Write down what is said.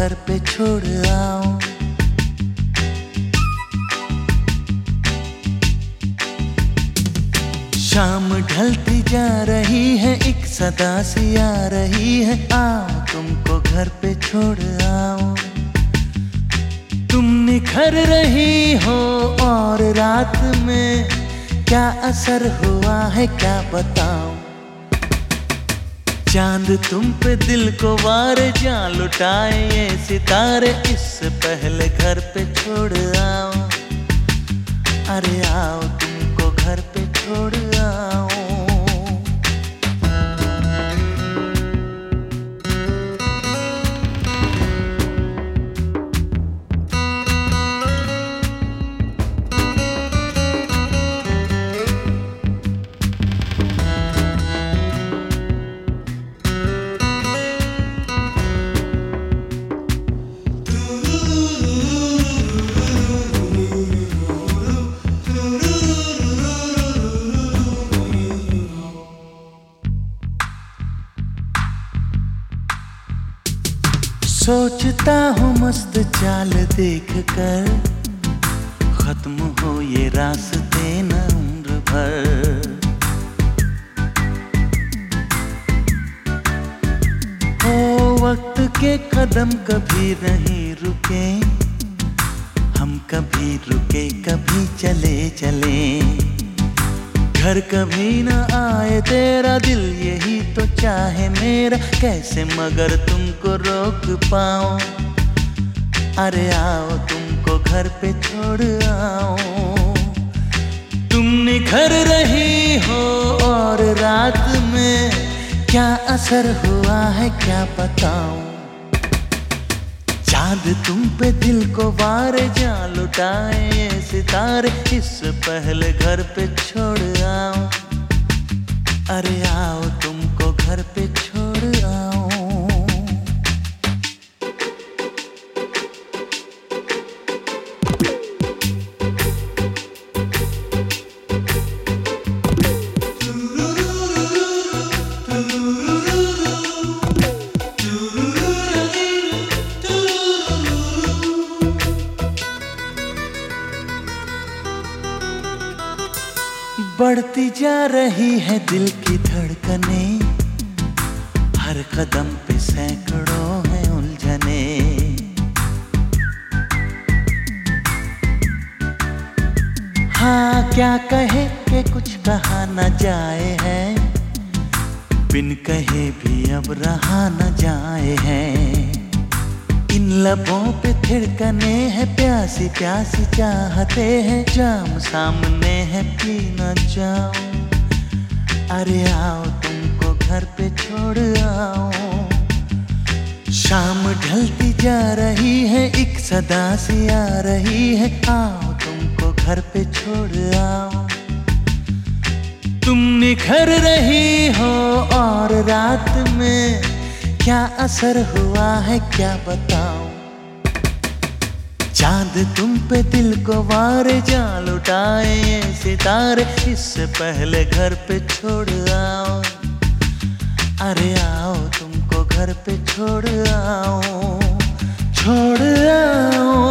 घर पे छोड़ आओ शाम ढलती जा रही है, एक सदा सी आ रही है। आओ तुमको घर पे छोड़ आओ तुम निखर रही हो और रात में क्या असर हुआ है, क्या बताऊँ? चाँद तुम पे दिल को वार जा लुटाए, ये सितारे इस पहले घर पे छोड़ आओ। अरे आओ तुमको घर पे सोचता हूँ मस्त चाल देख कर खत्म हो ये रास्ते न उम्र भर हो वक्त के कदम कभी नहीं रुके, हम कभी रुके, कभी चले चले। घर कभी न आए, तेरा दिल यही तो चाहे मेरा। कैसे मगर तुमको रोक पाओ अरे आओ, तुमको घर पे छोड़ आओ तुम निखर रही हो और रात में क्या असर हुआ है, क्या बताऊँ? चाँद तुम पे दिल को बार जा लुटाए सितारे, इस पहले घर पे छोड़ आओ। अरे आओ तुमको घर पे छोड़ आओ। बढ़ती जा रही है दिल की धड़कने। हर कदम पे सैकड़ों है उलझने। हाँ क्या कहे के कुछ कहा न जाए है? बिन कहे भी अब रहा न जाए है। लबों पे थिड़कने हैं, प्यासी प्यासी चाहते हैं। जाम सामने है, पीना जाओ अरे आओ, तुमको घर पे छोड़ आओ शाम ढलती जा रही है, एक सदा सी आ रही है। आओ, तुमको घर पे छोड़ आओ तुम निखर रही हो और रात में क्या असर हुआ है, क्या बताऊँ? चाँद तुम पे दिल को वार जाल उठाए ये सितारे इससे पहले घर पे छोड़ आओ। अरे आओ तुमको घर पे छोड़ आओ छोड़ आओ।